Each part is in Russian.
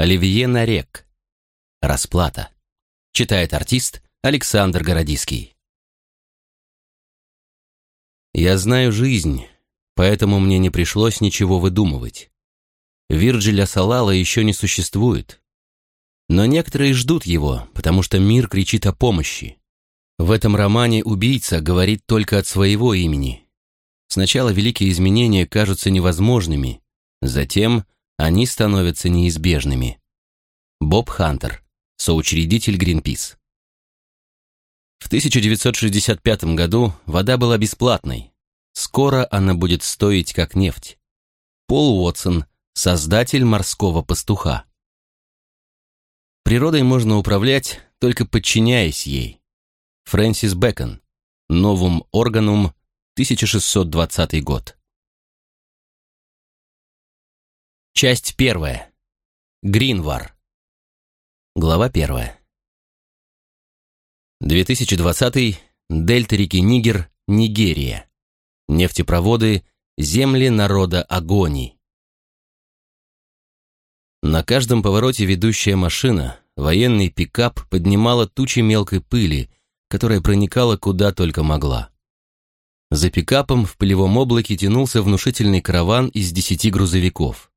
Оливье Нарек. Расплата. Читает артист Александр Городиский. Я знаю жизнь, поэтому мне не пришлось ничего выдумывать. Вирджиля Салала еще не существует. Но некоторые ждут его, потому что мир кричит о помощи. В этом романе убийца говорит только от своего имени. Сначала великие изменения кажутся невозможными, затем они становятся неизбежными. Боб Хантер, соучредитель Гринпис. В 1965 году вода была бесплатной. Скоро она будет стоить как нефть. Пол Уотсон, создатель морского пастуха. Природой можно управлять, только подчиняясь ей. Фрэнсис Бэкон. Новум органум, 1620 год. Часть первая. Гринвар. Глава первая. 2020. Дельта реки Нигер, Нигерия. Нефтепроводы, земли народа Агони. На каждом повороте ведущая машина, военный пикап, поднимала тучи мелкой пыли, которая проникала куда только могла. За пикапом в пылевом облаке тянулся внушительный караван из десяти грузовиков.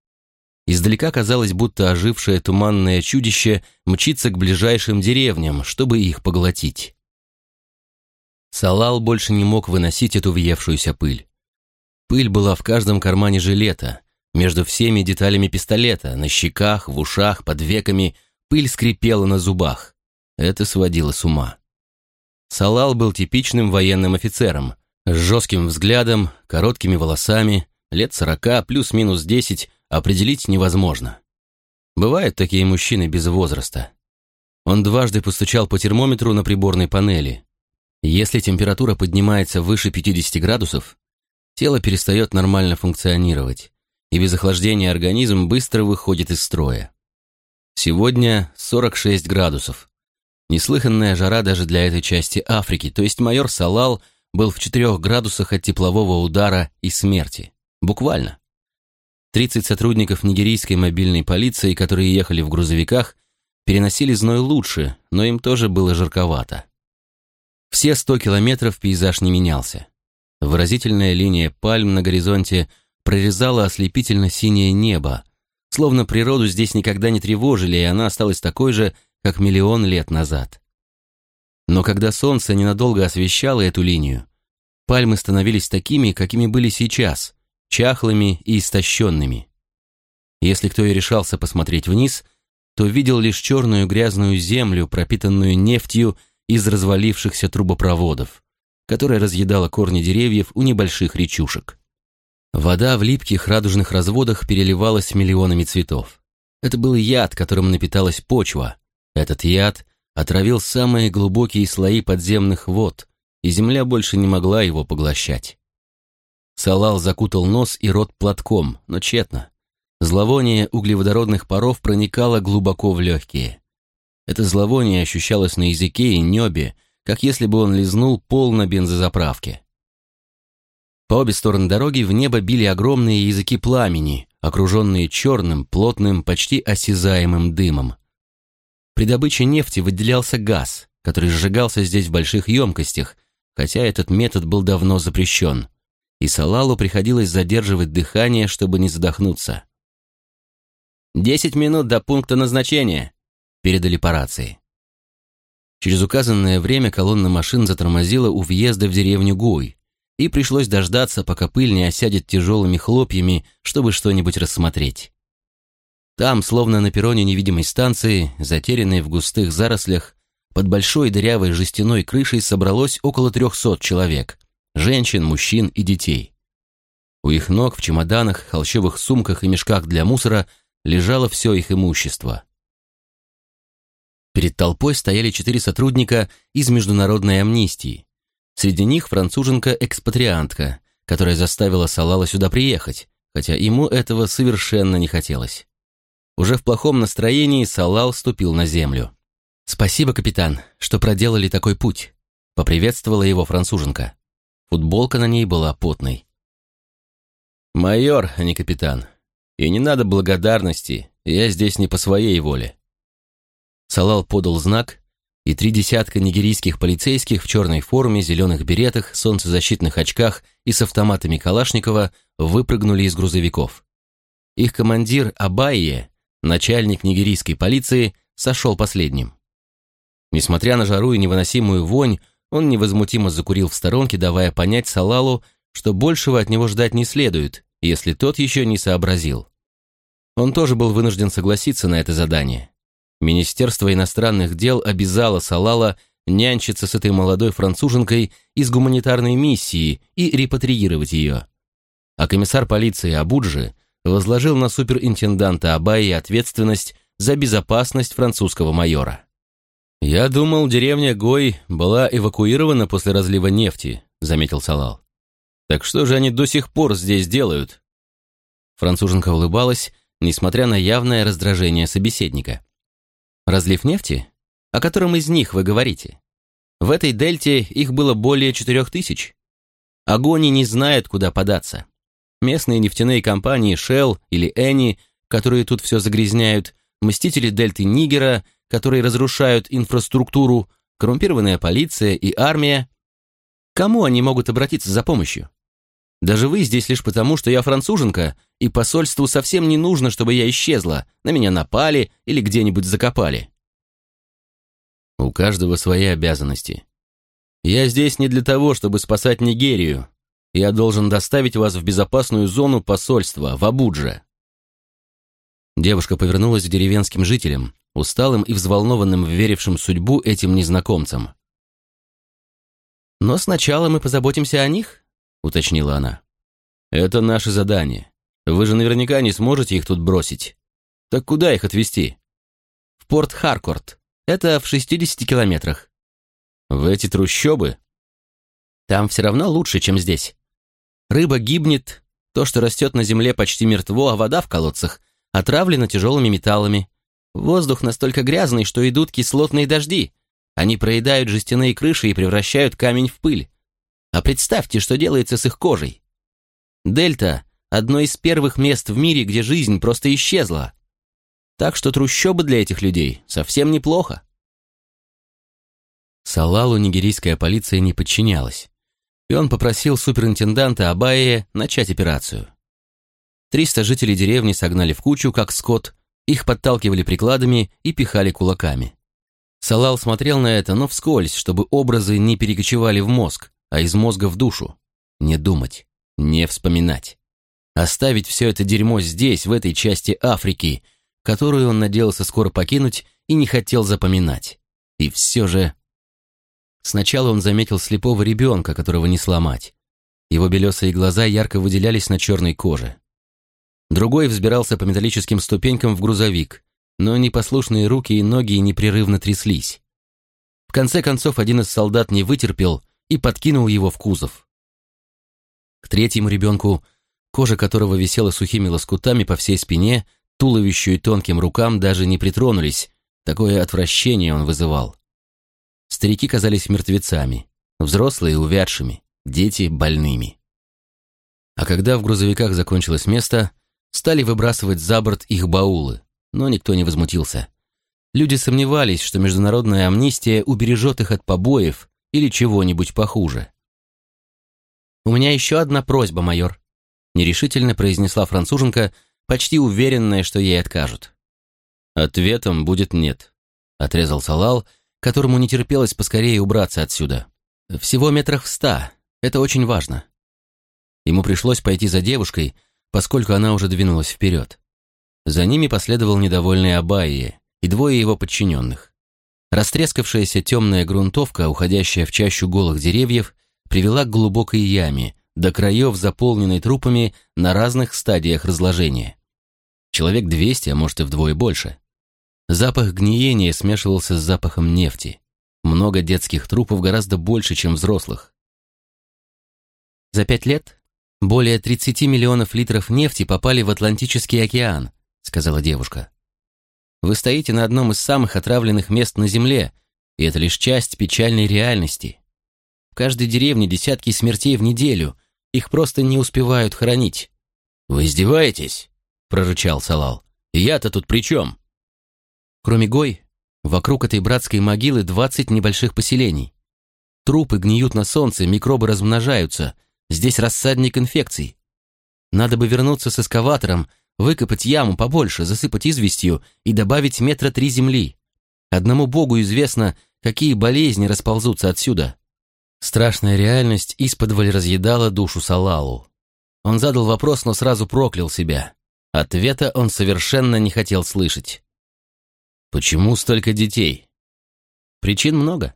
Издалека казалось, будто ожившее туманное чудище мчится к ближайшим деревням, чтобы их поглотить. Салал больше не мог выносить эту въевшуюся пыль. Пыль была в каждом кармане жилета, между всеми деталями пистолета, на щеках, в ушах, под веками, пыль скрипела на зубах. Это сводило с ума. Салал был типичным военным офицером, с жестким взглядом, короткими волосами, лет сорока, плюс-минус десять, определить невозможно. Бывают такие мужчины без возраста. Он дважды постучал по термометру на приборной панели. Если температура поднимается выше 50 градусов, тело перестает нормально функционировать, и без охлаждения организм быстро выходит из строя. Сегодня 46 градусов. Неслыханная жара даже для этой части Африки, то есть майор Салал был в 4 градусах от теплового удара и смерти. Буквально. 30 сотрудников нигерийской мобильной полиции, которые ехали в грузовиках, переносили зной лучше, но им тоже было жарковато. Все 100 километров пейзаж не менялся. Выразительная линия пальм на горизонте прорезала ослепительно-синее небо, словно природу здесь никогда не тревожили, и она осталась такой же, как миллион лет назад. Но когда солнце ненадолго освещало эту линию, пальмы становились такими, какими были сейчас, чахлыми и истощенными. Если кто и решался посмотреть вниз, то видел лишь черную грязную землю, пропитанную нефтью из развалившихся трубопроводов, которая разъедала корни деревьев у небольших речушек. Вода в липких радужных разводах переливалась миллионами цветов. Это был яд, которым напиталась почва. Этот яд отравил самые глубокие слои подземных вод, и земля больше не могла его поглощать. Салал закутал нос и рот платком, но тщетно. Зловоние углеводородных паров проникало глубоко в легкие. Это зловоние ощущалось на языке и небе, как если бы он лизнул пол на бензозаправке. По обе стороны дороги в небо били огромные языки пламени, окруженные черным, плотным, почти осязаемым дымом. При добыче нефти выделялся газ, который сжигался здесь в больших емкостях, хотя этот метод был давно запрещен и Салалу приходилось задерживать дыхание, чтобы не задохнуться. «Десять минут до пункта назначения», — передали по рации. Через указанное время колонна машин затормозила у въезда в деревню Гуй, и пришлось дождаться, пока пыль не осядет тяжелыми хлопьями, чтобы что-нибудь рассмотреть. Там, словно на перроне невидимой станции, затерянной в густых зарослях, под большой дырявой жестяной крышей собралось около трехсот человек, женщин, мужчин и детей. У их ног в чемоданах, холщовых сумках и мешках для мусора лежало все их имущество. Перед толпой стояли четыре сотрудника из международной амнистии. Среди них француженка-экспатриантка, которая заставила Салала сюда приехать, хотя ему этого совершенно не хотелось. Уже в плохом настроении Салал ступил на землю. «Спасибо, капитан, что проделали такой путь», — поприветствовала его француженка. Футболка на ней была потной. «Майор, а не капитан. И не надо благодарности. я здесь не по своей воле». Салал подал знак, и три десятка нигерийских полицейских в черной форме, зеленых беретах, солнцезащитных очках и с автоматами Калашникова выпрыгнули из грузовиков. Их командир Абайе, начальник нигерийской полиции, сошел последним. Несмотря на жару и невыносимую вонь, он невозмутимо закурил в сторонке, давая понять Салалу, что большего от него ждать не следует, если тот еще не сообразил. Он тоже был вынужден согласиться на это задание. Министерство иностранных дел обязало Салала нянчиться с этой молодой француженкой из гуманитарной миссии и репатриировать ее. А комиссар полиции Абуджи возложил на суперинтенданта Абайи ответственность за безопасность французского майора. «Я думал, деревня Гой была эвакуирована после разлива нефти», — заметил Салал. «Так что же они до сих пор здесь делают?» Француженка улыбалась, несмотря на явное раздражение собеседника. «Разлив нефти? О котором из них вы говорите? В этой дельте их было более четырех тысяч. Огонь не знает, куда податься. Местные нефтяные компании Shell или Eni, которые тут все загрязняют, мстители дельты Нигера — которые разрушают инфраструктуру, коррумпированная полиция и армия. Кому они могут обратиться за помощью? Даже вы здесь лишь потому, что я француженка, и посольству совсем не нужно, чтобы я исчезла, на меня напали или где-нибудь закопали. У каждого свои обязанности. Я здесь не для того, чтобы спасать Нигерию. Я должен доставить вас в безопасную зону посольства, в Абудже. Девушка повернулась к деревенским жителям, усталым и взволнованным, верившим в судьбу этим незнакомцам. «Но сначала мы позаботимся о них», — уточнила она. «Это наше задание. Вы же наверняка не сможете их тут бросить. Так куда их отвезти?» «В порт Харкорт. Это в 60 километрах». «В эти трущобы?» «Там все равно лучше, чем здесь. Рыба гибнет, то, что растет на земле, почти мертво, а вода в колодцах отравлена тяжелыми металлами. Воздух настолько грязный, что идут кислотные дожди. Они проедают жестяные крыши и превращают камень в пыль. А представьте, что делается с их кожей. Дельта – одно из первых мест в мире, где жизнь просто исчезла. Так что трущобы для этих людей совсем неплохо. Салалу нигерийская полиция не подчинялась, и он попросил суперинтенданта Абайе начать операцию. Триста жителей деревни согнали в кучу, как скот, их подталкивали прикладами и пихали кулаками. Салал смотрел на это, но вскользь, чтобы образы не перекочевали в мозг, а из мозга в душу. Не думать, не вспоминать. Оставить все это дерьмо здесь, в этой части Африки, которую он надеялся скоро покинуть и не хотел запоминать. И все же... Сначала он заметил слепого ребенка, которого не сломать. Его белесые глаза ярко выделялись на черной коже. Другой взбирался по металлическим ступенькам в грузовик, но непослушные руки и ноги непрерывно тряслись. В конце концов, один из солдат не вытерпел и подкинул его в кузов. К третьему ребенку, кожа которого висела сухими лоскутами по всей спине, туловищу и тонким рукам даже не притронулись, такое отвращение он вызывал. Старики казались мертвецами, взрослые увядшими, дети больными. А когда в грузовиках закончилось место, стали выбрасывать за борт их баулы, но никто не возмутился. Люди сомневались, что международная амнистия убережет их от побоев или чего-нибудь похуже. «У меня еще одна просьба, майор», — нерешительно произнесла француженка, почти уверенная, что ей откажут. «Ответом будет нет», — отрезал Салал, которому не терпелось поскорее убраться отсюда. «Всего метрах в ста. Это очень важно». Ему пришлось пойти за девушкой, — поскольку она уже двинулась вперед. За ними последовал недовольный Абайи и двое его подчиненных. Растрескавшаяся темная грунтовка, уходящая в чащу голых деревьев, привела к глубокой яме, до краев заполненной трупами на разных стадиях разложения. Человек 200, а может и вдвое больше. Запах гниения смешивался с запахом нефти. Много детских трупов гораздо больше, чем взрослых. За пять лет «Более 30 миллионов литров нефти попали в Атлантический океан», — сказала девушка. «Вы стоите на одном из самых отравленных мест на Земле, и это лишь часть печальной реальности. В каждой деревне десятки смертей в неделю, их просто не успевают хоронить». «Вы издеваетесь?» — прорычал Салал. Я-то тут при чем?» Кроме Гой, вокруг этой братской могилы 20 небольших поселений. Трупы гниют на солнце, микробы размножаются. Здесь рассадник инфекций. Надо бы вернуться с эскаватором, выкопать яму побольше, засыпать известью и добавить метра три земли. Одному богу известно, какие болезни расползутся отсюда. Страшная реальность исподволь разъедала душу Салалу. Он задал вопрос, но сразу проклял себя. Ответа он совершенно не хотел слышать. «Почему столько детей?» Причин много.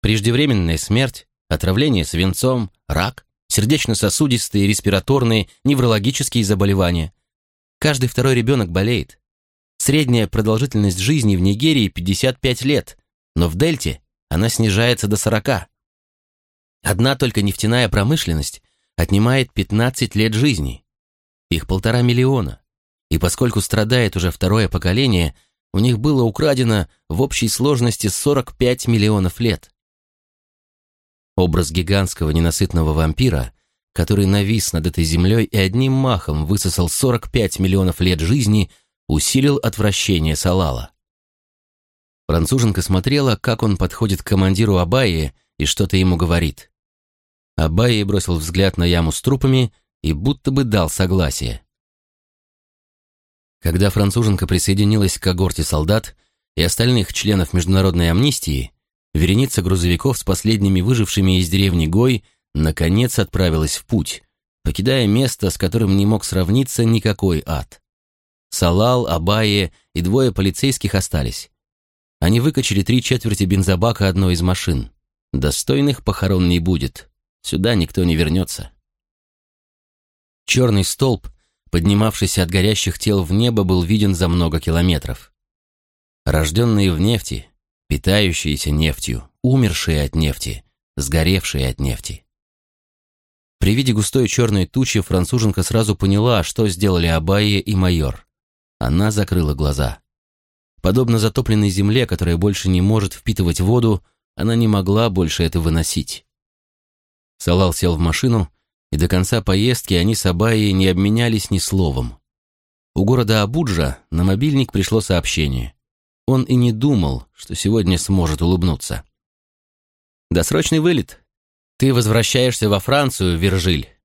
Преждевременная смерть, отравление свинцом, рак, сердечно-сосудистые, респираторные, неврологические заболевания. Каждый второй ребенок болеет. Средняя продолжительность жизни в Нигерии 55 лет, но в Дельте она снижается до 40. Одна только нефтяная промышленность отнимает 15 лет жизни. Их полтора миллиона. И поскольку страдает уже второе поколение, у них было украдено в общей сложности 45 миллионов лет. Образ гигантского ненасытного вампира, который навис над этой землей и одним махом высосал 45 миллионов лет жизни, усилил отвращение Салала. Француженка смотрела, как он подходит к командиру Абайи и что-то ему говорит. Абайи бросил взгляд на яму с трупами и будто бы дал согласие. Когда француженка присоединилась к когорте солдат и остальных членов международной амнистии, вереница грузовиков с последними выжившими из деревни Гой наконец отправилась в путь, покидая место, с которым не мог сравниться никакой ад. Салал, Абае и двое полицейских остались. Они выкачали три четверти бензобака одной из машин. Достойных похорон не будет. Сюда никто не вернется. Черный столб, поднимавшийся от горящих тел в небо, был виден за много километров. Рожденные в нефти, питающиеся нефтью, умершие от нефти, сгоревшие от нефти. При виде густой черной тучи француженка сразу поняла, что сделали Абайе и майор. Она закрыла глаза. Подобно затопленной земле, которая больше не может впитывать воду, она не могла больше это выносить. Салал сел в машину, и до конца поездки они с Абайей не обменялись ни словом. У города Абуджа на мобильник пришло сообщение. Он и не думал, что сегодня сможет улыбнуться. «Досрочный вылет. Ты возвращаешься во Францию, Виржиль.